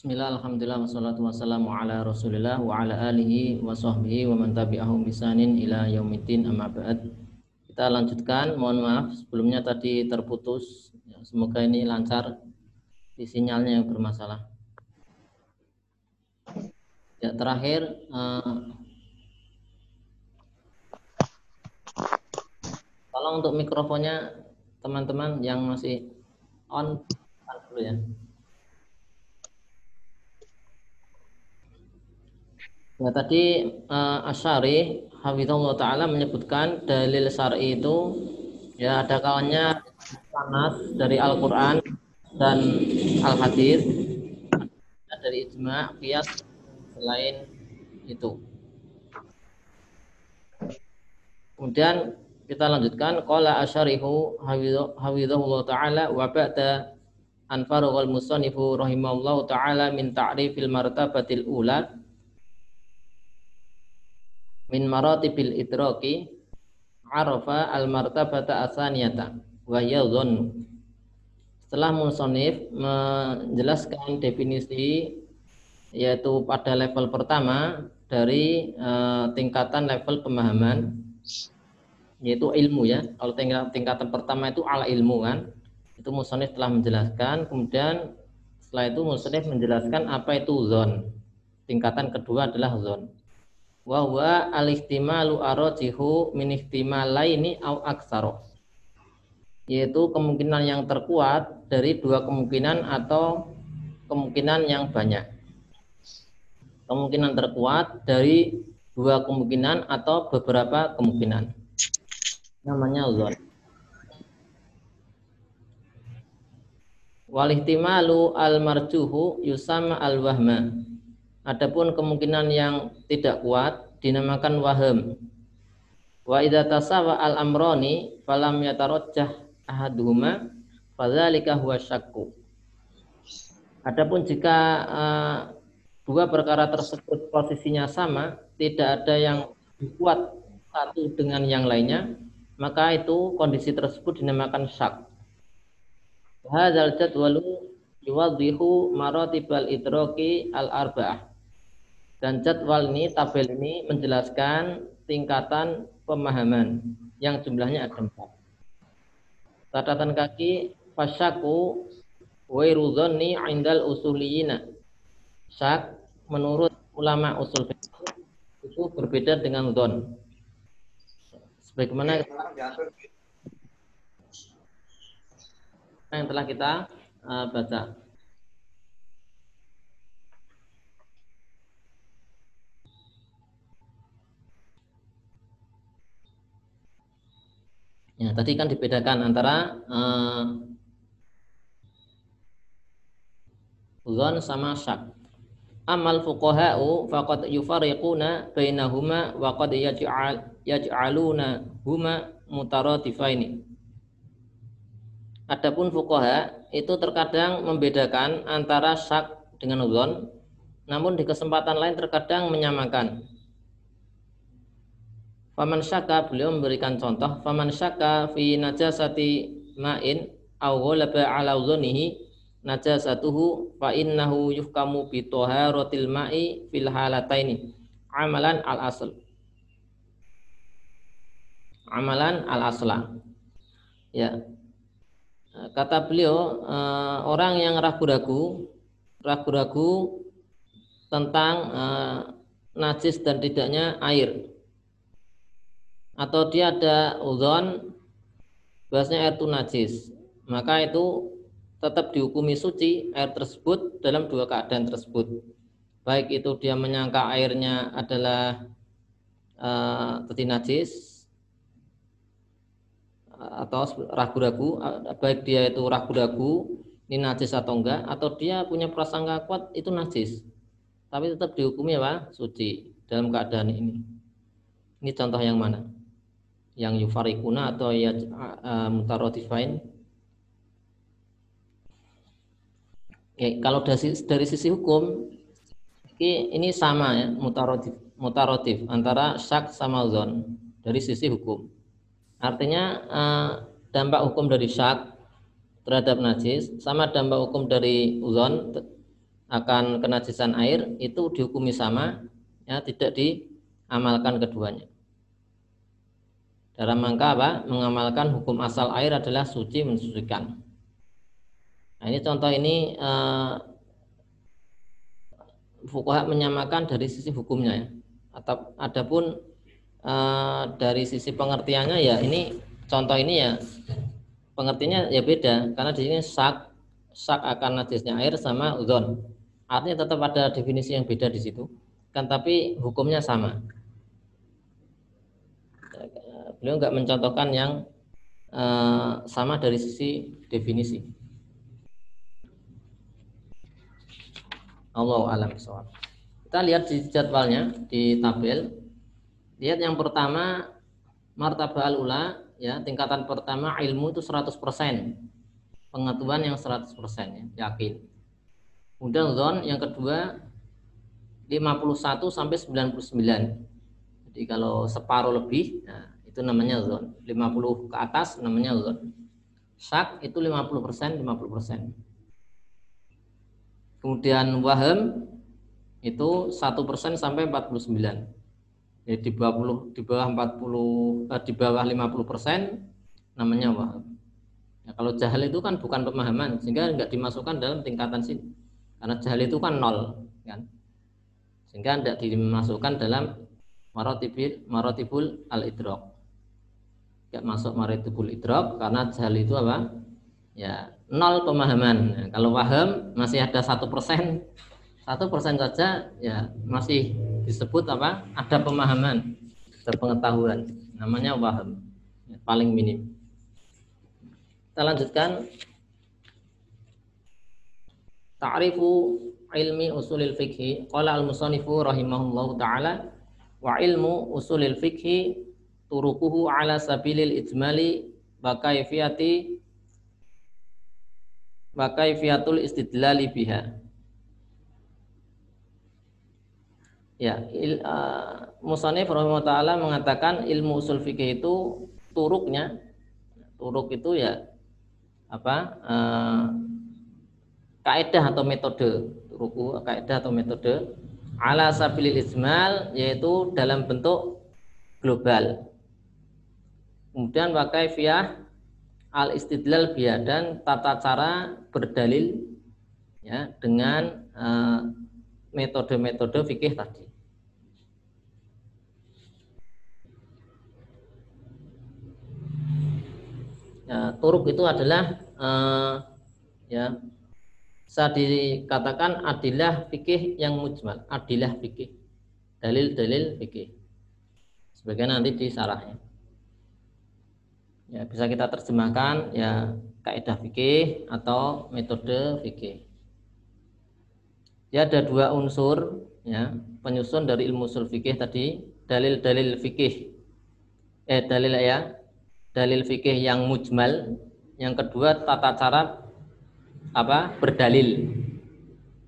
Bismillah, alhamdulillah, wassalatu wassalamu ala rasulillah wa ala alihi wa sahbihi wa man tabi'ahum bisanin ila yaumiddin amma ba'd. Kita lanjutkan, mohon maaf sebelumnya tadi terputus. Ya, semoga ini lancar di sinyalnya yang bermasalah. Ya, terakhir uh, tolong untuk mikrofonnya teman-teman yang masih on dulu ya. Ya tadi uh, Asyari Hafizullah Ta'ala menyebutkan dalil syar'i itu ya ada kawannya sanad dari Al-Quran dan Al-Hadis dari ijma' qiyas selain itu. Kemudian kita lanjutkan qala asyarihu hafizahullah taala wa ba'da an faraghal musannifu taala min ta'rifil martabatil ula min maratibil idraki arafa al martabata asaniyata wa yadhunnu setelah musonif menjelaskan definisi yaitu pada level pertama dari uh, tingkatan level pemahaman yaitu ilmu ya. Kalau tingkatan, tingkatan pertama itu ala ilmu kan itu musonif telah menjelaskan. Kemudian setelah itu musonif menjelaskan apa itu zon tingkatan kedua adalah zon wa huwa al-ihtimalu arajihu min ihtimalaini au aksaro. Yaitu kemungkinan yang terkuat dari dua kemungkinan atau kemungkinan yang banyak. Kemungkinan terkuat dari dua kemungkinan atau beberapa kemungkinan. Namanya zon. Walihtimalu al marjuhu yusama al wahma Adapun kemungkinan yang tidak kuat dinamakan waham. Wa idza tasawa al amroni falam yatarajjah ahaduhuma fadzalika huwa syakku. Adapun jika uh, dua perkara tersebut posisinya sama, tidak ada yang kuat satu dengan yang lainnya, maka itu kondisi tersebut dinamakan syak. Hadzal jadwalu yuwadhihu maratibal idraki al-arba'ah. Dan jadwal ini, tabel ini menjelaskan tingkatan pemahaman yang jumlahnya ada empat. Catatan kaki fasyaku wairudhoni indal usuliyina. Syak menurut ulama usul itu berbeda dengan don. Sebagaimana yang telah kita uh, baca. Ya, tadi kan dibedakan antara uh, zon sama syak. Amal fuqaha'u faqad yufariquna bainahuma wa qad yaj'al yaj'aluna huma mutaratifaini. Adapun fuqaha itu terkadang membedakan antara syak dengan zon, namun di kesempatan lain terkadang menyamakan. Faman syaka beliau memberikan contoh. Faman syaka fi najasati ma'in aw ghalaba ala dhanihi najasatuhu fa innahu yuhkamu bi taharatil ma'i fil halataini. Amalan al asl amalan al asla ya. Kata beliau eh, orang yang ragu-ragu ragu-ragu tentang eh, najis dan tidaknya air atau dia ada udhon bahasanya air itu najis maka itu tetap dihukumi suci air tersebut dalam dua keadaan tersebut. Baik itu dia menyangka airnya adalah uh, najis atau ragu-ragu baik dia itu ragu-ragu ini najis atau enggak atau dia punya prasangka kuat itu najis. Tapi tetap dihukumi apa? Suci dalam keadaan ini. Ini contoh yang mana yang yufarikuna atau ya uh, Oke, kalau dari, dari sisi hukum ini sama ya mutarotif mutarotif antara syak sama zon dari sisi hukum. Artinya dampak hukum dari syak terhadap najis sama dampak hukum dari zon akan kenajisan air itu dihukumi sama ya tidak diamalkan keduanya dalam rangka apa mengamalkan hukum asal air adalah suci mensucikan nah ini contoh ini eh, fukuhat menyamakan dari sisi hukumnya ya atau adapun eh, dari sisi pengertiannya ya ini contoh ini ya pengertiannya ya beda karena di sini sak sak akan najisnya air sama udon. Artinya tetap ada definisi yang beda di situ. Kan tapi hukumnya sama. Beliau nggak mencontohkan yang uh, sama dari sisi definisi. Allah alam soal. Kita lihat di jadwalnya di tabel. Lihat yang pertama martabah al-ula ya tingkatan pertama ilmu itu 100% pengetahuan yang 100% ya, yakin. Kemudian zon yang kedua 51 sampai 99. Jadi kalau separuh lebih nah, itu namanya zon. 50 ke atas namanya zon. Syak itu 50%, 50%. Kemudian waham itu 1% sampai 49. Jadi di bawah di bawah 40 eh, di bawah 50% namanya waham. Ya, kalau jahil itu kan bukan pemahaman sehingga nggak dimasukkan dalam tingkatan sini. Karena jahil itu kan nol, kan? Sehingga tidak dimasukkan dalam marotibul al idrok. Nggak masuk marotibul idrok karena jahil itu apa? Ya nol pemahaman. Nah, kalau paham masih ada satu persen, satu persen saja ya masih disebut apa? Ada pemahaman, ada pengetahuan. Namanya waham, ya, paling minim. Kita lanjutkan Ta'rifu ilmi usulil fikhi Qala al-musannifu rahimahullahu ta'ala Wa ilmu usulil fikhi Turukuhu ala sabilil ijmali Wa kaifiyati Wa kaifiyatul istidlali biha. Ya, il, uh, Musanif ta'ala mengatakan ilmu usul fikih itu turuknya turuk itu ya apa eh, kaidah atau metode ruku kaidah atau metode ala sabilil ismal yaitu dalam bentuk global kemudian pakai via al istidlal biya dan tata cara berdalil ya dengan eh, metode-metode fikih tadi. Ya, turuk itu adalah uh, ya bisa dikatakan adilah fikih yang mujmal adilah fikih dalil-dalil fikih. Sebagian nanti di sarahnya ya bisa kita terjemahkan ya kaidah fikih atau metode fikih. Ya ada dua unsur ya penyusun dari ilmu usul fikih tadi dalil-dalil fikih. Eh dalil ya dalil fikih yang mujmal, yang kedua tata cara apa berdalil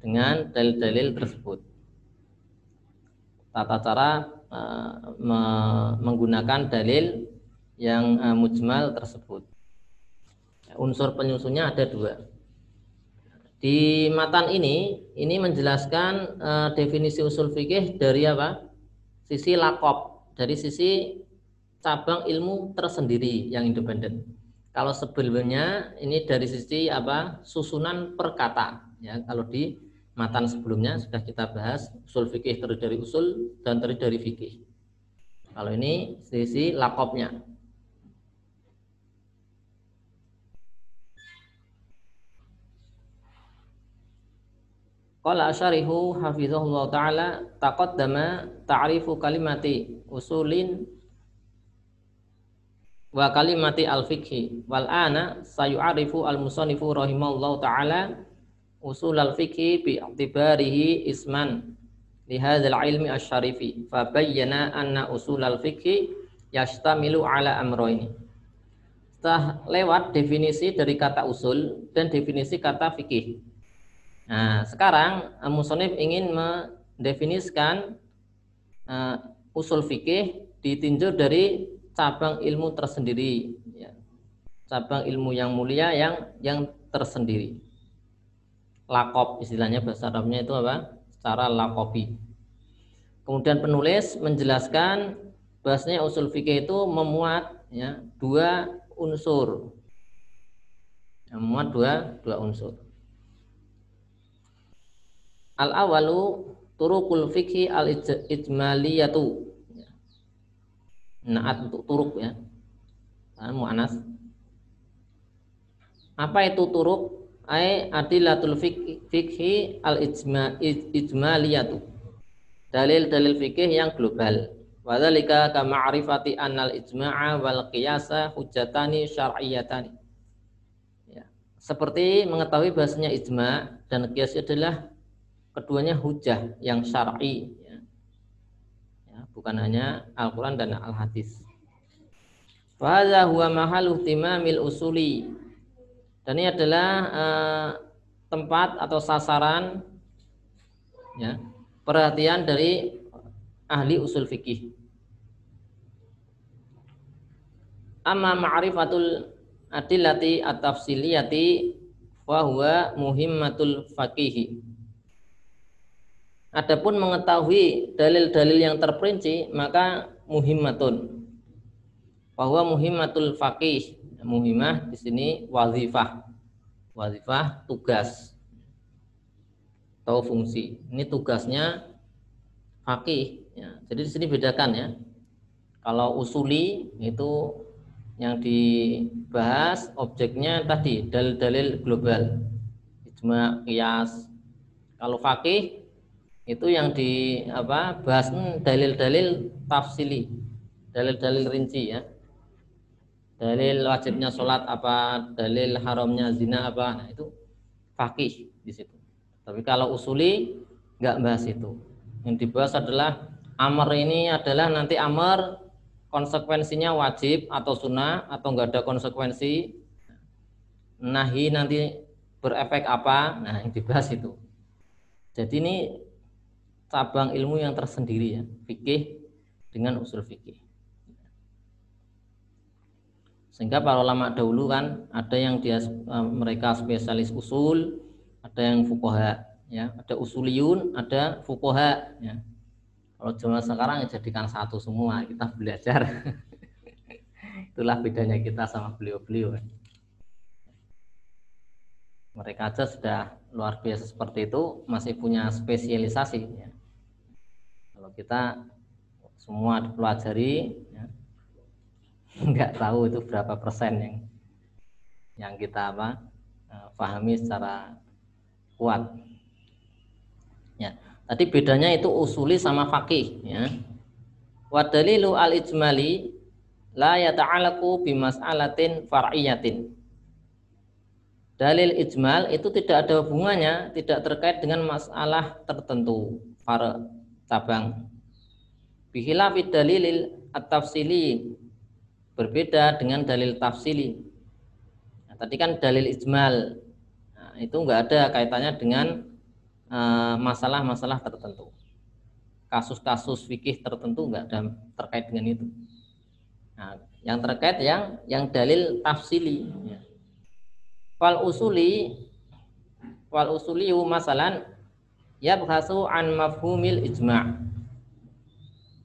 dengan dalil-dalil tersebut. Tata cara uh, me menggunakan dalil yang uh, mujmal tersebut. Unsur penyusunnya ada dua. Di matan ini, ini menjelaskan uh, definisi usul fikih dari apa? Sisi lakop, dari sisi cabang ilmu tersendiri yang independen. Kalau sebelumnya ini dari sisi apa susunan perkata ya kalau di matan sebelumnya sudah kita bahas usul fikih terdiri dari usul dan terdiri dari fikih. Kalau ini sisi lakopnya. Qala asyarihu hafizahullah ta'ala taqaddama ta'rifu kalimati usulin wa kalimati al fikhi wal ana sayu'arifu al musannifu rahimallahu taala usul al fikhi bi i'tibarihi isman li hadzal ilmi asy-syarifi fa bayyana anna usul al fikhi yastamilu ala amroini. Setelah lewat definisi dari kata usul dan definisi kata fikih nah sekarang musonif ingin mendefinisikan uh, usul fikih ditinjau dari cabang ilmu tersendiri ya. cabang ilmu yang mulia yang yang tersendiri. Lakop istilahnya bahasa Arabnya itu apa? Secara lakopi. Kemudian penulis menjelaskan bahasanya usul fikih itu memuat ya dua unsur. Memuat dua dua unsur al awalu turukul fikhi al ijmaliyatu naat untuk turuk ya. Mu'anas? Apa itu turuk? Ai adilatul fikhi al ijma ijmaliyatu. Dalil-dalil fikih yang global. Wadzalika ka ma'rifati annal ijma'a wal qiyasa hujjatani syar'iyatani. Ya. Seperti mengetahui bahasanya ijma dan qiyas adalah keduanya hujah yang syar'i bukan hanya Al-Quran dan Al-Hadis. Fahadha huwa mahal timamil usuli. Dan ini adalah uh, tempat atau sasaran ya, perhatian dari ahli usul fikih. Amma ma'rifatul adillati at-tafsiliyati wa huwa muhimmatul faqihi Adapun mengetahui dalil-dalil yang terperinci maka muhimmatun. Bahwa muhimmatul faqih, muhimah di sini wazifah. Wazifah tugas atau fungsi. Ini tugasnya faqih ya. Jadi di sini bedakan ya. Kalau usuli itu yang dibahas objeknya tadi dalil-dalil global. Ijma, qiyas. Kalau faqih itu yang di apa bahas hmm, dalil-dalil tafsili. Dalil-dalil rinci ya. Dalil wajibnya sholat apa dalil haramnya zina apa. Nah itu fakih di situ. Tapi kalau usuli nggak bahas itu. Yang dibahas adalah amar ini adalah nanti amar konsekuensinya wajib atau sunnah atau nggak ada konsekuensi. Nahi nanti berefek apa. Nah yang dibahas itu. Jadi ini cabang ilmu yang tersendiri ya, fikih dengan usul fikih. Sehingga para ulama dahulu kan ada yang dia eh, mereka spesialis usul, ada yang fukoha, ya, ada usuliyun, ada fukoha, ya. Kalau zaman sekarang ya jadikan satu semua, kita belajar. Itulah bedanya kita sama beliau-beliau. Mereka aja sudah luar biasa seperti itu, masih punya spesialisasi. Ya kalau kita semua dipelajari ya, nggak tahu itu berapa persen yang yang kita apa eh, pahami secara kuat. Ya tadi bedanya itu usuli sama fakih ya. Wadalilu al ijmali la yata'alaku bimas'alatin far'iyatin. Dalil ijmal itu tidak ada hubungannya tidak terkait dengan masalah tertentu cabang. Bihilafid dalilil at-tafsili berbeda dengan dalil tafsili. Nah, tadi kan dalil ijmal. Nah, itu enggak ada kaitannya dengan eh, masalah-masalah uh, tertentu. Kasus-kasus fikih tertentu enggak ada terkait dengan itu. Nah, yang terkait yang yang dalil tafsili. Ya. Wal usuli wal usuli masalan yabhasu an mafhumil ijma'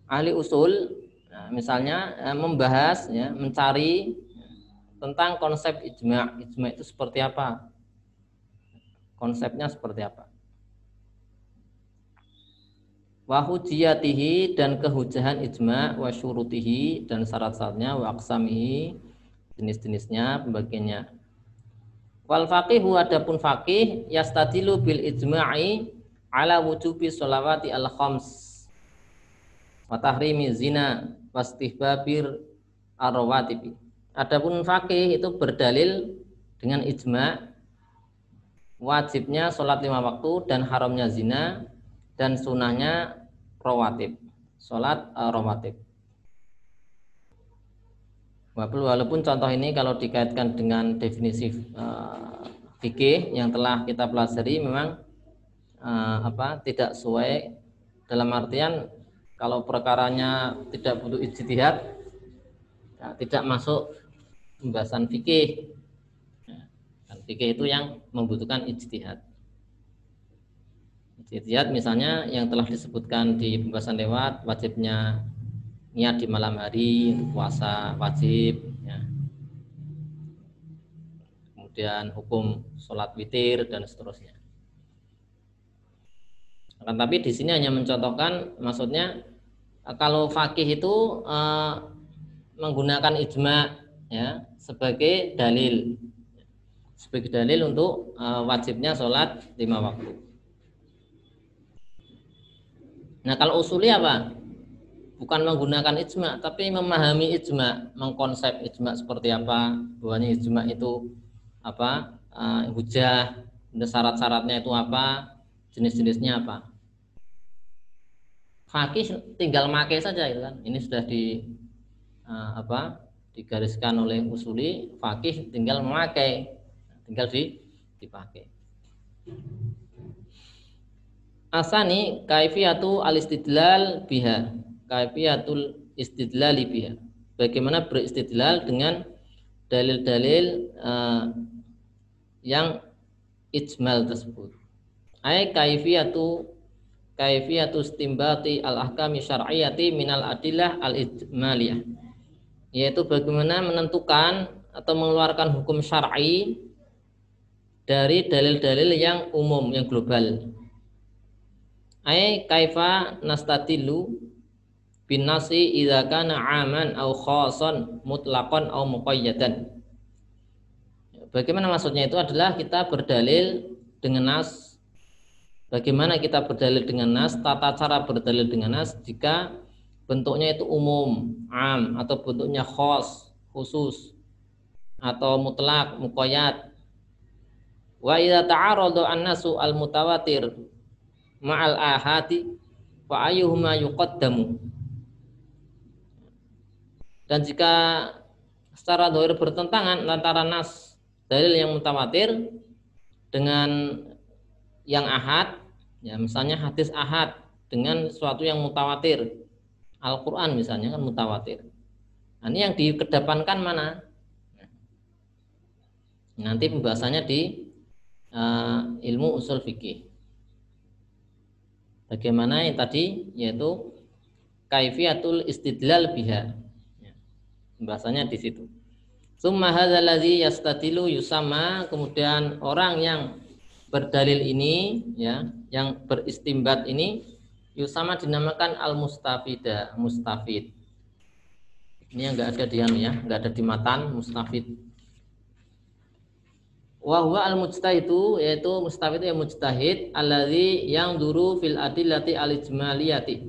ahli usul nah, misalnya eh, membahas ya mencari tentang konsep ijma' ijma' itu seperti apa? Konsepnya seperti apa? Wahujiyatihi dan kehujahan ijma' wa syurutihi dan syarat-syaratnya wa jenis-jenisnya pembagiannya. Wal faqihu adapun faqih yastadilu bil ijma'i ala wujubi sholawati al khams wa tahrimi zina wastihbabir arwatibi adapun fakih itu berdalil dengan ijma wajibnya sholat lima waktu dan haramnya zina dan sunahnya rawatib sholat uh, rawatib. Walaupun contoh ini kalau dikaitkan dengan definisi uh, fikih yang telah kita pelajari memang uh, apa tidak sesuai dalam artian kalau perkaranya tidak butuh ijtihad ya, tidak masuk pembahasan fikih ya, dan fikih itu yang membutuhkan ijtihad Ijtihad misalnya yang telah disebutkan di pembahasan lewat wajibnya niat di malam hari untuk puasa wajib ya. Kemudian hukum sholat witir dan seterusnya. Akan tapi di sini hanya mencontohkan maksudnya kalau fakih itu eh, menggunakan ijma ya sebagai dalil sebagai dalil untuk eh, wajibnya sholat lima waktu. Nah kalau usuli apa? Bukan menggunakan ijma, tapi memahami ijma, mengkonsep ijma seperti apa, bahwanya ijma itu apa, uh, hujah, syarat-syaratnya itu apa, jenis-jenisnya apa. Fakih tinggal make saja itu kan. Ini sudah di uh, apa digariskan oleh usuli, fakih tinggal memakai, tinggal di dipakai. Asani kaifiyatu al-istidlal biha. Kaifiyatul istidlali biha. Bagaimana beristidlal dengan dalil-dalil uh, yang ijmal tersebut. Ai kaifiyatu kaifiyatu istimbati al-ahkami syar'iyyati minal adillah al-ijmaliyah. Yaitu bagaimana menentukan atau mengeluarkan hukum syar'i dari dalil-dalil yang umum, yang global. Ay kaifa nastatilu bin nasi idza kana aman au khasan mutlaqan au muqayyadan Bagaimana maksudnya? Itu adalah kita berdalil dengan nas Bagaimana kita berdalil dengan nas, tata cara berdalil dengan nas jika bentuknya itu umum, am atau bentuknya khos, khusus atau mutlak, muqayyad. Wa idza ta'arada an-nasu al-mutawatir ma'al ahati wa ayyuhuma yuqaddamu dan jika secara dohir bertentangan antara nas dalil yang mutawatir dengan yang ahad ya misalnya hadis ahad dengan sesuatu yang mutawatir Al-Quran misalnya kan mutawatir nah, ini yang dikedepankan mana nanti pembahasannya di uh, ilmu usul fikih Bagaimana yang tadi yaitu kaifiatul istidlal biha. Ya, bahasanya di situ. Summa hadzal ladzi yastatilu yusama kemudian orang yang berdalil ini ya, yang beristimbat ini yusama dinamakan al mustafida, mustafid. Ini yang enggak ada di anu ya, enggak ada di matan mustafid. Wa huwa al mujtahidu yaitu mustahid yang mujtahid alladzi yang duru fil adillati al ijmaliyati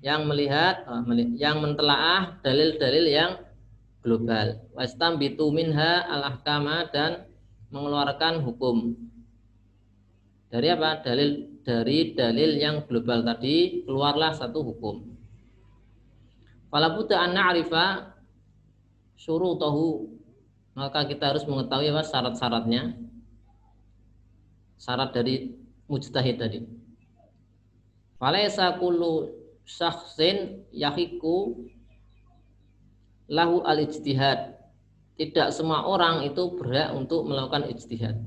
yang melihat ah, yang mentelaah dalil-dalil yang global. Wastambitu minha al ahkama dan mengeluarkan hukum dari apa? Dalil dari dalil yang global tadi keluarlah satu hukum. Fala budda an na'rifa syurutahu. Maka kita harus mengetahui apa syarat-syaratnya. Syarat dari mujtahid tadi. Falaisa kullu syakhsin yahiku lahu al ijtihad tidak semua orang itu berhak untuk melakukan ijtihad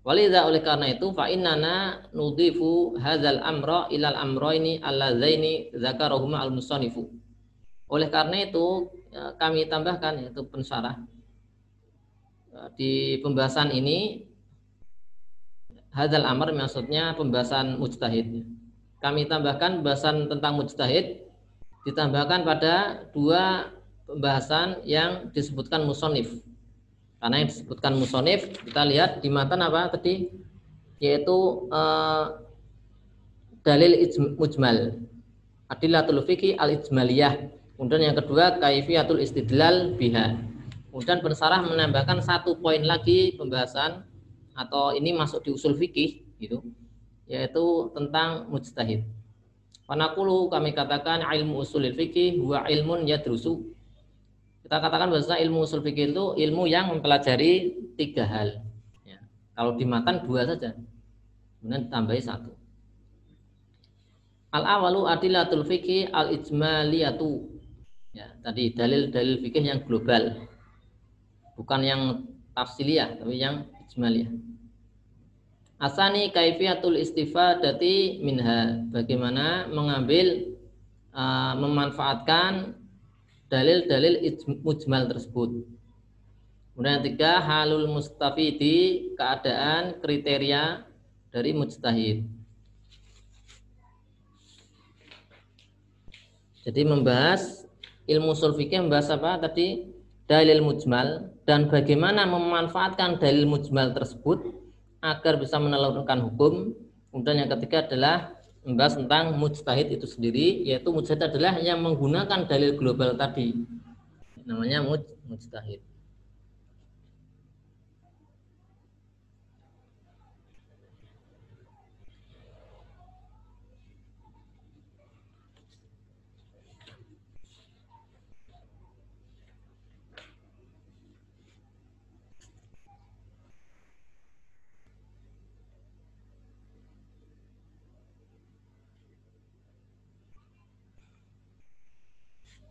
Walidha oleh karena itu fa innana nudifu hadzal amra ilal amraini allazaini zakarahuma al musannifu. Oleh karena itu ya, kami tambahkan yaitu pensyarah di pembahasan ini hadal amar maksudnya pembahasan mujtahid. Kami tambahkan pembahasan tentang mujtahid ditambahkan pada dua pembahasan yang disebutkan musonif. Karena yang disebutkan musonif kita lihat di matan apa tadi? Yaitu eh, dalil mujmal. Adillatul fikih al ijmaliyah kemudian yang kedua kaifiyatul istidlal biha. Kemudian pensarah menambahkan satu poin lagi pembahasan atau ini masuk di usul fikih gitu, yaitu tentang mujtahid. Panakulu kami katakan ilmu usul fikih wa ilmun yadrusu. Kita katakan bahasa ilmu usul fikih itu ilmu yang mempelajari tiga hal. Ya. Kalau di matan dua saja, kemudian tambahi satu. Al awalu adilatul fikih al ijmaliyatu. Ya, tadi dalil-dalil fikih yang global bukan yang tafsiliyah tapi yang ijmaliyah Asani kaifiatul istifadati minha. Bagaimana mengambil uh, memanfaatkan dalil-dalil mujmal tersebut. Kemudian yang ketiga halul mustafidi keadaan kriteria dari mujtahid. Jadi membahas ilmu usul fikih membahas apa tadi dalil mujmal dan bagaimana memanfaatkan dalil mujmal tersebut agar bisa menelurkan hukum. Kemudian yang ketiga adalah membahas tentang mujtahid itu sendiri, yaitu mujtahid adalah yang menggunakan dalil global tadi. Namanya mujtahid.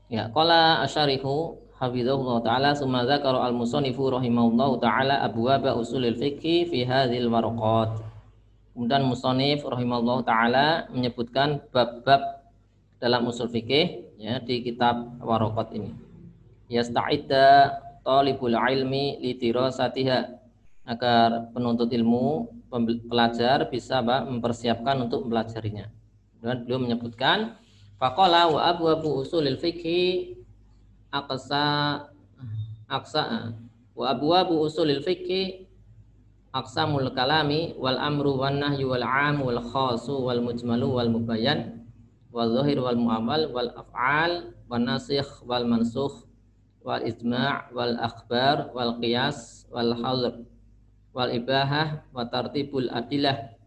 Ya, qala asyarihu hafizahullah taala summa dzakara al-musannifu rahimahullahu taala abwaba usulil fiqh fi hadhil warqat. Kemudian musannif rahimahullah taala menyebutkan bab-bab dalam usul fikih ya di kitab warqat ini. Yasta'idda talibul ilmi li dirasatiha agar penuntut ilmu pelajar bisa mempersiapkan untuk mempelajarinya. Dan beliau menyebutkan Faqala wa abwabu usulil fikhi aqsa aqsa wa abwabu usulil fikhi aqsamul kalami wal amru wan nahyu wal am wal khasu wal mujmalu wal mubayyan wal zahir wal mu'amal wal af'al wal nasikh wal mansukh wal ijma' wal akhbar wal qiyas wal hadr wal ibahah wa tartibul adilah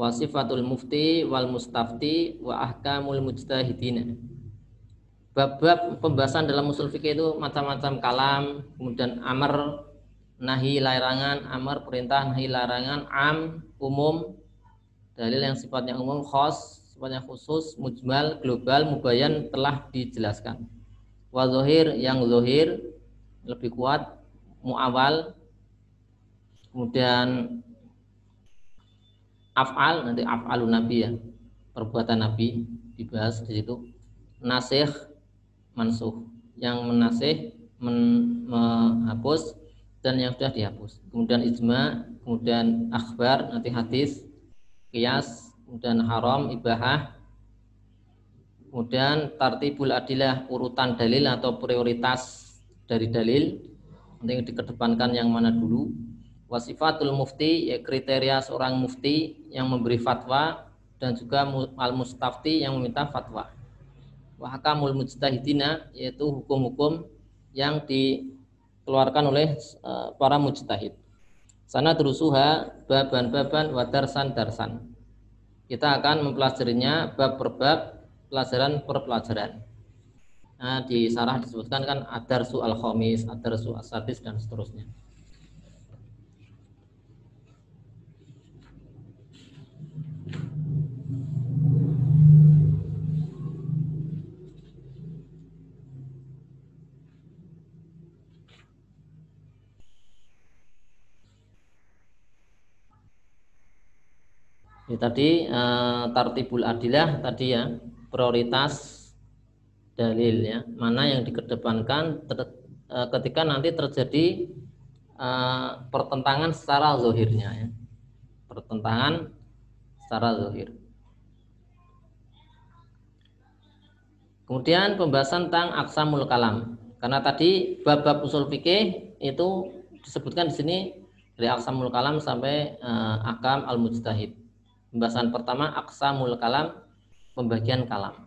wa sifatul mufti wal mustafti wa ahkamul mujtahidina bab-bab pembahasan dalam usul fikih itu macam-macam kalam kemudian amar nahi larangan amar perintah nahi larangan am umum dalil yang sifatnya umum khos sifatnya khusus mujmal global mubayan telah dijelaskan. Wa zohir yang zohir lebih kuat muawal kemudian af'al nanti af'alun nabi ya. Perbuatan nabi dibahas di situ. Nasih mansuh yang menasih men, menghapus dan yang sudah dihapus. Kemudian ijma kemudian akhbar nanti hadis kias kemudian haram ibahah. Kemudian tartibul adilah urutan dalil atau prioritas dari dalil. Nanti dikedepankan yang mana dulu wasifatul mufti ya kriteria seorang mufti yang memberi fatwa dan juga al mustafti yang meminta fatwa. Wahakamul mujtahidina yaitu hukum-hukum yang dikeluarkan oleh uh, para mujtahid. Sana terusuha baban-baban wadarsan darsan kita akan mempelajarinya bab per bab pelajaran per pelajaran. Nah, di sarah disebutkan kan adarsu al khomis adarsu asadis dan seterusnya Ya, tadi uh, tartibul adilah tadi ya prioritas dalil ya mana yang dikedepankan ter, uh, ketika nanti terjadi uh, pertentangan secara zohirnya ya pertentangan secara zohir. Kemudian pembahasan tentang aksamul kalam. Karena tadi bab-bab usul fikih itu disebutkan di sini dari aksamul kalam sampai uh, akam al mujtahid. Pembahasan pertama aksamul kalam, pembagian kalam.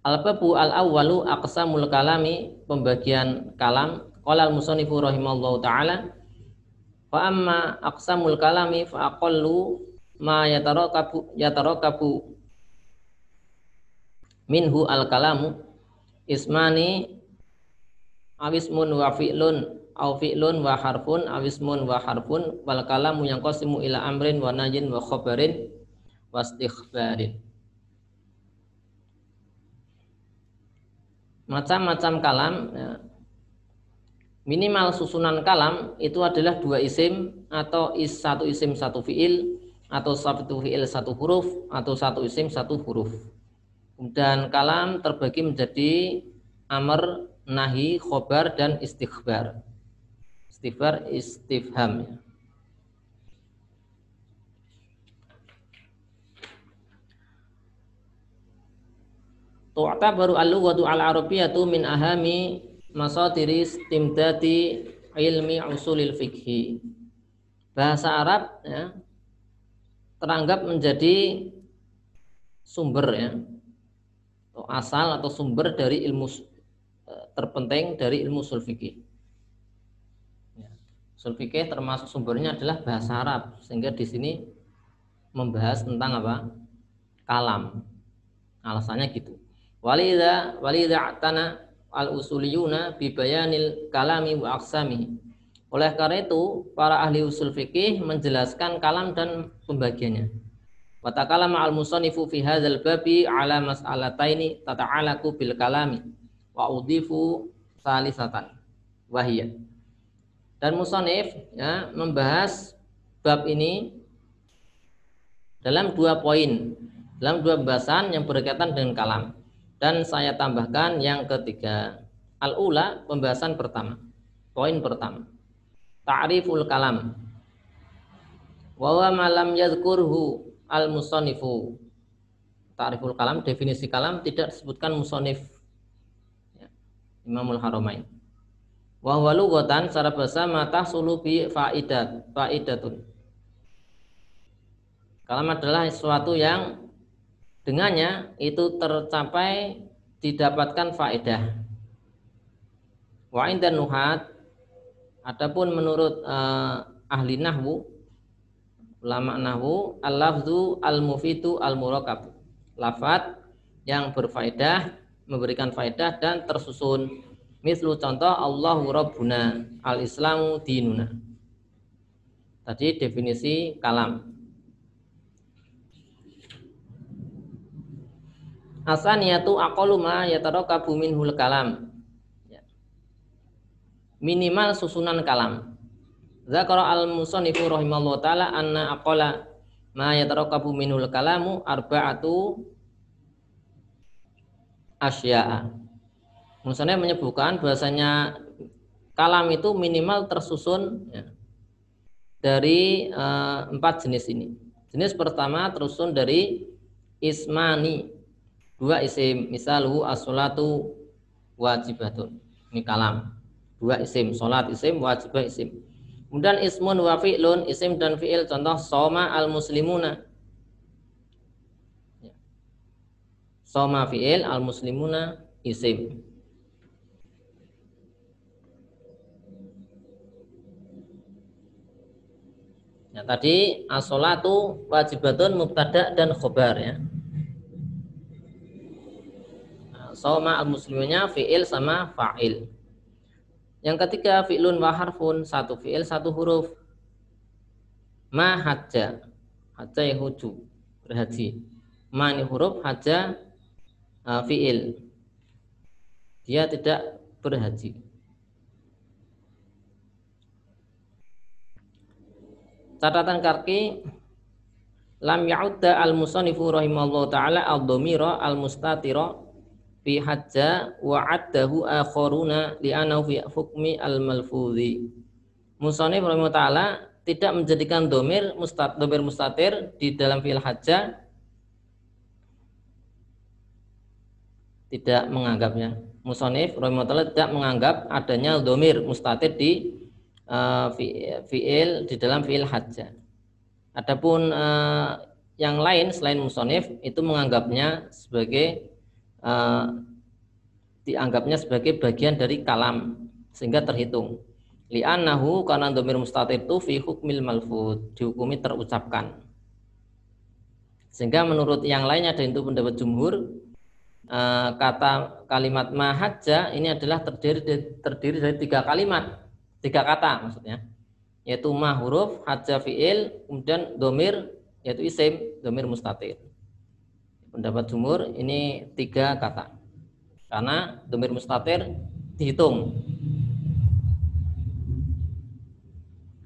Al-babu al-awwalu aqsamul kalami, pembagian kalam. Qala al-musannifu rahimallahu taala fa amma aqsamul kalami fa aqallu ma yatarakabu yatarakabu minhu al-kalamu ismani awismun wa fi'lun au fi'lun wa harfun awismun wa harfun wal kalamu yang qasimu ila amrin wa najin wa khabarin wa istighbarin macam-macam kalam ya. minimal susunan kalam itu adalah dua isim atau is satu isim satu fiil atau satu fiil satu huruf atau satu isim satu huruf. Dan kalam terbagi menjadi amr, nahi, khobar dan istighbar. Istighbar istifham. Tu'tabaru al-lughatu al-arabiyyatu min ahami masatiri istimdati ilmi usulil fikhi. Bahasa Arab ya, teranggap menjadi sumber ya atau asal atau sumber dari ilmu eh, terpenting dari ilmu usul. Usul fikih termasuk sumbernya adalah bahasa Arab sehingga di sini membahas tentang apa? kalam. Alasannya gitu. Walidha walidha tana al usuliyuna bi bayanil kalami wa aqsami. Oleh karena itu, para ahli usul fikih menjelaskan kalam dan pembagiannya. Wa takalama al musannifu fi hadzal babi ala mas'alataini tata'alaku bil kalami wa udifu salisatan wahiyya. Dan musannif ya, membahas bab ini dalam dua poin, dalam dua bahasan yang berkaitan dengan kalam. Dan saya tambahkan yang ketiga. Al-ula pembahasan pertama. Poin pertama. Ta'riful kalam. Wa malam yadhkurhu al-musannifu. Ta'riful kalam, definisi kalam tidak disebutkan musonif. Ya. Imamul Haramain. Wa huwa lughatan secara bahasa mata sulu bi faidat, faidatun. Kalam adalah sesuatu yang dengannya itu tercapai didapatkan faedah. Wa indan nuhat adapun menurut uh, ahli nahwu ulama nahwu al-lafzu al-mufitu al-murakab. Lafat yang berfaedah, memberikan faedah dan tersusun. Mislu contoh Allahu Rabbuna, al-Islamu dinuna. Tadi definisi kalam. Asaniyatu aqalu ma yatarakabu minhul kalam. Ya. Minimal susunan kalam. Zakara al-musannifu rahimallahu taala anna aqala ma yatarakabu minhul kalamu arba'atu asya'a. Musannif menyebutkan bahasanya kalam itu minimal tersusun ya, dari uh, empat jenis ini. Jenis pertama tersusun dari ismani dua isim misalu as-salatu wajibatun. Ini kalam. Dua isim salat isim wajibah isim. Kemudian ismun wa fi'lun isim dan fi'il. Contoh soma al muslimuna ya. soma fi'il al muslimuna isim Ya, tadi as-salatu wajibatun mubtada dan khobar ya. Soma al-muslimnya fi'il sama fa'il. Yang ketiga fi'lun wa harfun, satu fi'il, satu huruf. Ma hajja. Hajja yang huju, berhaji. Ma ini huruf, hajja uh, fi'il. Dia tidak berhaji. Catatan kaki lam ya'udda al-musannifu rahimallahu taala al-dhamira al-mustatira fi hajja wa addahu akharuna li'annahu fi hukmi al-malfudhi. Musannif taala tidak menjadikan domir mustat domir mustatir di dalam fi'il hajja tidak menganggapnya. Musonif taala tidak menganggap adanya domir mustatir di uh, fi'il di dalam fi'il hajja. Adapun uh, yang lain selain musonif itu menganggapnya sebagai uh, dianggapnya sebagai bagian dari kalam sehingga terhitung. Li'annahu karena domir mustatir itu fi hukmil malfud dihukumi terucapkan. Sehingga menurut yang lainnya dan itu pendapat jumhur uh, kata kalimat mahajja ini adalah terdiri terdiri dari tiga kalimat, tiga kata maksudnya, yaitu ma huruf, hajja fiil, kemudian domir yaitu isim, domir mustatir pendapat jumhur ini tiga kata karena domir mustatir dihitung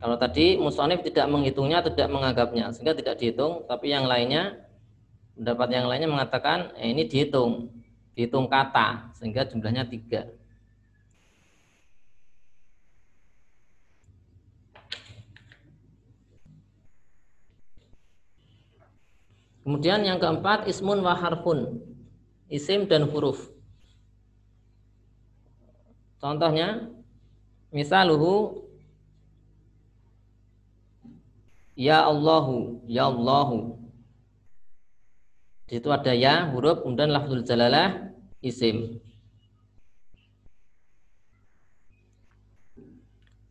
Kalau tadi musonif tidak menghitungnya, tidak menganggapnya, sehingga tidak dihitung. Tapi yang lainnya, pendapat yang lainnya mengatakan eh, ini dihitung, dihitung kata, sehingga jumlahnya tiga. Kemudian yang keempat ismun wa harfun. Isim dan huruf. Contohnya misaluhu Ya Allahu, Ya Allahu. Di situ ada ya, huruf, kemudian lafzul jalalah, isim.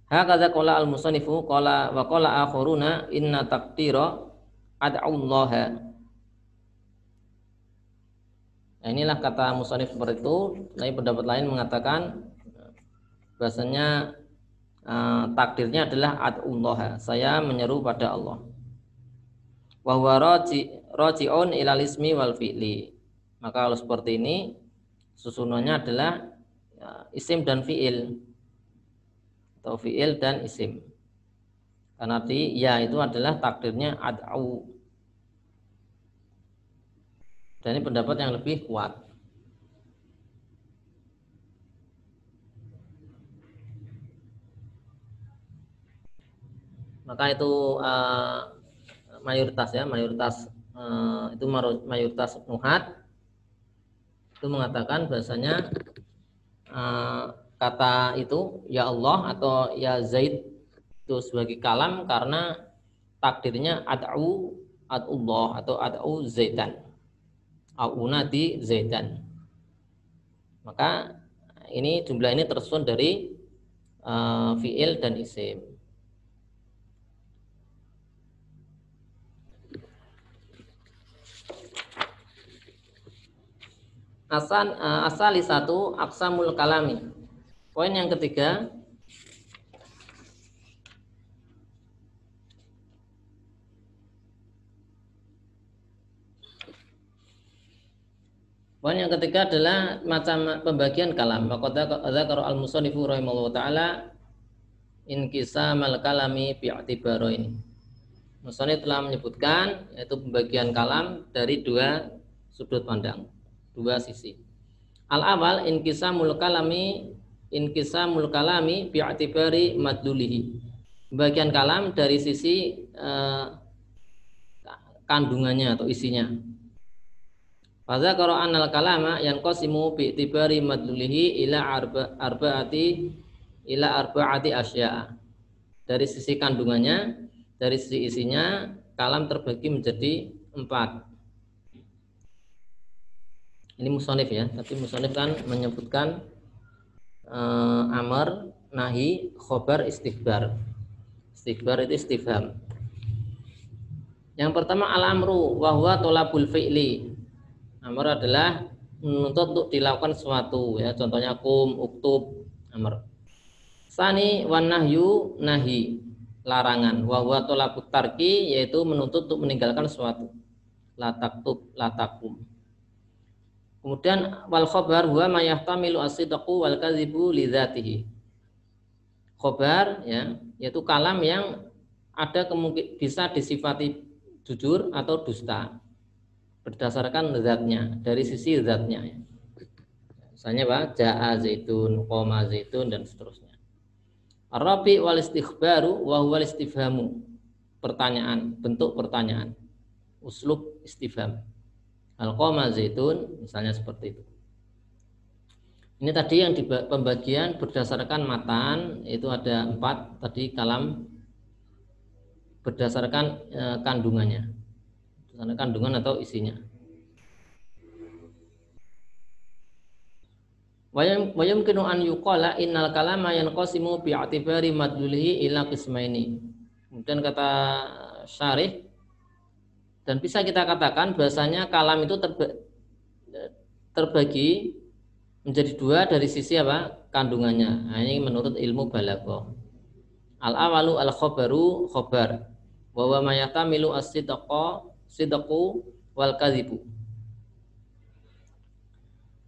Hakadha qala al-musannifu qala wa qala akhuruna inna taqdira ad'ullaha. Nah, inilah kata musonif seperti itu. Tapi pendapat lain mengatakan bahasanya uh, takdirnya adalah adullah saya menyeru pada Allah. Wa huwa raji'un ilal ismi wal fi'li. Maka kalau seperti ini susunannya adalah ya, isim dan fi'il. Atau fi'il dan isim. Karena di ya itu adalah takdirnya ad'u dan ini pendapat yang lebih kuat. Maka itu uh, mayoritas ya mayoritas uh, itu mayoritas nuhat itu mengatakan bahasanya uh, kata itu ya Allah atau ya Zaid itu sebagai kalam karena takdirnya ad'u adullah atau ad'u Zaidan aunati Zaidan maka ini jumlah ini tersusun dari uh, fiil dan isim Asal uh, asali satu aksamul kalami. Poin yang ketiga Poin yang ketiga adalah macam pembagian kalam. Maka dzakara al-musannifu rahimahullah taala inkisamal kalami bi ini. Musannif telah menyebutkan yaitu pembagian kalam dari dua sudut pandang dua sisi. Al awal inkisamul kalami inkisamul kalami bi'atibari madlulihi. Bagian kalam dari sisi eh, kandungannya atau isinya. Pada kalau anal kalama yang kosimu bi'tibari madlulihi ila arba, arbaati ila arbaati asya. Dari sisi kandungannya, dari sisi isinya, kalam terbagi menjadi empat. Ini musonif ya tapi musonif kan menyebutkan uh, amar nahi khobar istighbar istighbar itu istifham. Yang pertama al-amru wahwa tolabul fi'li amar adalah menuntut untuk dilakukan sesuatu ya. Contohnya kum uktub amar sani wan nahyu nahi larangan. Wahwa tolabut tarki yaitu menuntut untuk meninggalkan sesuatu. La taktub la takum. Kemudian wal khobar huwa ma yahtamilu as-sidqu wal kadhibu li dzatihi. Khobar ya, yaitu kalam yang ada kemungkin bisa disifati jujur atau dusta berdasarkan zatnya dari sisi zatnya ya. Misalnya Pak, ja'a zaitun, qoma zaitun dan seterusnya. Arabi wal istighbaru wa huwa istifhamu. Pertanyaan, bentuk pertanyaan. Uslub istifham al zaitun misalnya seperti itu ini tadi yang di pembagian berdasarkan matan itu ada empat tadi kalam berdasarkan e, kandungannya berdasarkan kandungan atau isinya Wayam kinu an yuqala innal kalama yanqasimu bi'atibari madlulihi ila qismaini. Kemudian kata syarih dan bisa kita katakan bahasanya kalam itu terba terbagi menjadi dua dari sisi apa kandungannya. Nah, ini menurut ilmu balaghah. Al awalu al khobaru khobar wa wa mayatamilu as-sidqa sidqu wal kadhibu.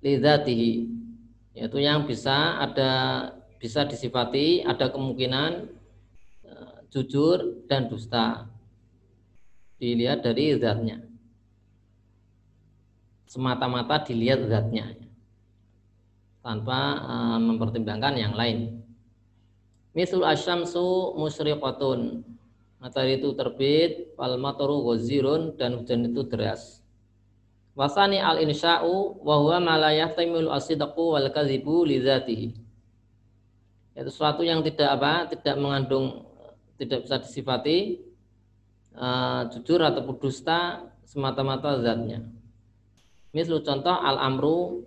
Lidzatihi yaitu yang bisa ada bisa disifati ada kemungkinan eh, jujur dan dusta. Dilihat dari zatnya. Semata-mata dilihat zatnya tanpa uh, mempertimbangkan yang lain. Misul asyamsu musriqatun. Matahari itu terbit, wal mataru ghazirun dan hujan itu deras. Wasani al insya'u wa huwa ma la yahtamilu asidqu wal kadhibu li. Itu sesuatu yang tidak apa? Tidak mengandung tidak bisa disifati uh, jujur atau dusta semata-mata zatnya. Misal contoh al-amru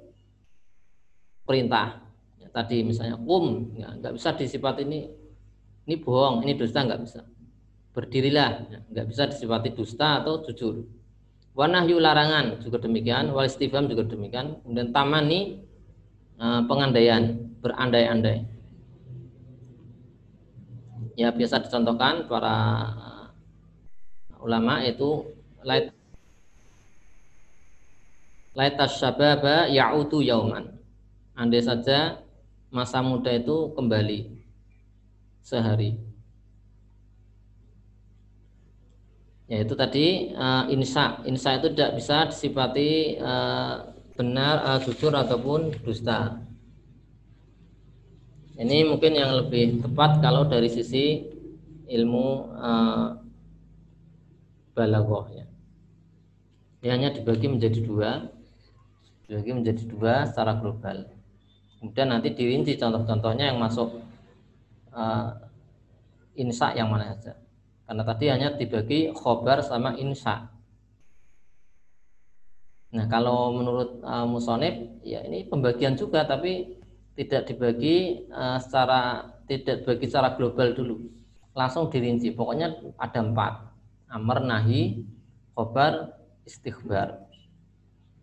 perintah. Ya, tadi misalnya kum, ya, nggak bisa disifati ini ini bohong, ini dusta nggak bisa. Berdirilah, nggak bisa disifati dusta atau jujur. Wanahyu larangan juga demikian, wal istifham juga demikian. Kemudian tamani uh, pengandaian, berandai-andai ya biasa dicontohkan para uh, ulama itu lait laitas syababa ya'utu yauman. Andai saja masa muda itu kembali sehari. Ya itu tadi uh, insa. Insa itu tidak bisa disifati uh, benar, uh, jujur ataupun dusta. Ini mungkin yang lebih tepat kalau dari sisi ilmu uh, balaghah ya. Dia hanya dibagi menjadi dua, dibagi menjadi dua secara global. Kemudian nanti dirinci contoh-contohnya yang masuk uh, insa yang mana saja. Karena tadi hanya dibagi khobar sama insa. Nah kalau menurut uh, musonib ya ini pembagian juga tapi tidak dibagi uh, secara tidak bagi secara global dulu. Langsung dirinci pokoknya ada empat. Amar nahi khobar istighbar.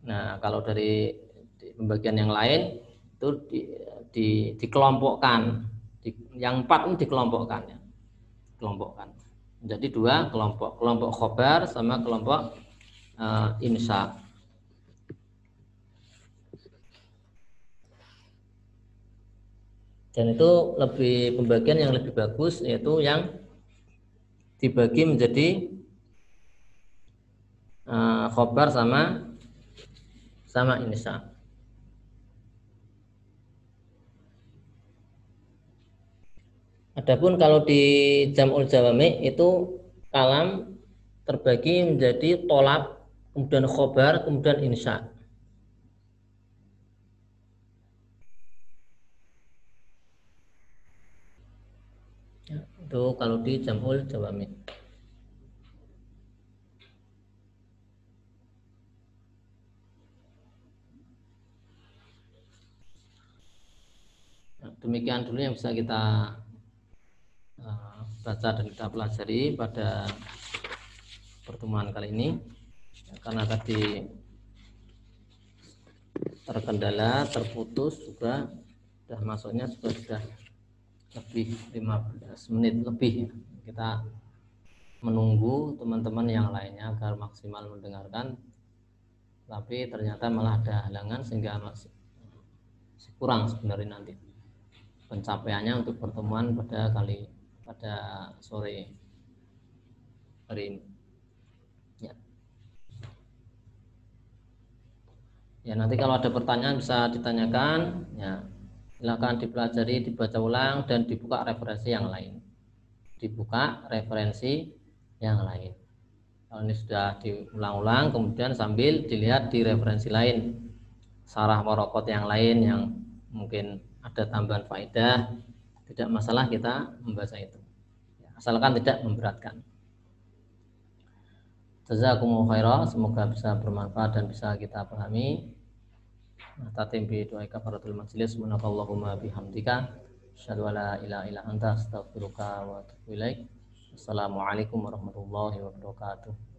Nah kalau dari pembagian yang lain itu di, di, dikelompokkan. Di, yang empat ini dikelompokkan ya. Kelompokkan jadi dua kelompok kelompok khobar sama kelompok uh, insya dan itu lebih pembagian yang lebih bagus yaitu yang dibagi menjadi uh, khobar sama sama insa. Adapun kalau di jamul jawami itu kalam terbagi menjadi tolap, kemudian khobar, kemudian insya. itu kalau di jamul jawami nah, demikian dulu yang bisa kita baca dan kita pelajari pada pertemuan kali ini karena tadi terkendala terputus juga sudah masuknya sudah sudah lebih 15 menit lebih ya. kita menunggu teman-teman yang lainnya agar maksimal mendengarkan tapi ternyata malah ada halangan sehingga masih kurang sebenarnya nanti pencapaiannya untuk pertemuan pada kali pada sore hari ini ya. ya nanti kalau ada pertanyaan bisa ditanyakan ya silakan dipelajari, dibaca ulang dan dibuka referensi yang lain. Dibuka referensi yang lain. Kalau ini sudah diulang-ulang, kemudian sambil dilihat di referensi lain, sarah warokot yang lain yang mungkin ada tambahan faedah, tidak masalah kita membaca itu. Asalkan tidak memberatkan. Jazakumullah khairan, semoga bisa bermanfaat dan bisa kita pahami tatim bi doa kafaratul majlis subhanakallahumma bihamdika asyhadu an la ilaha illa anta astaghfiruka wa atubu ilaik assalamualaikum warahmatullahi wabarakatuh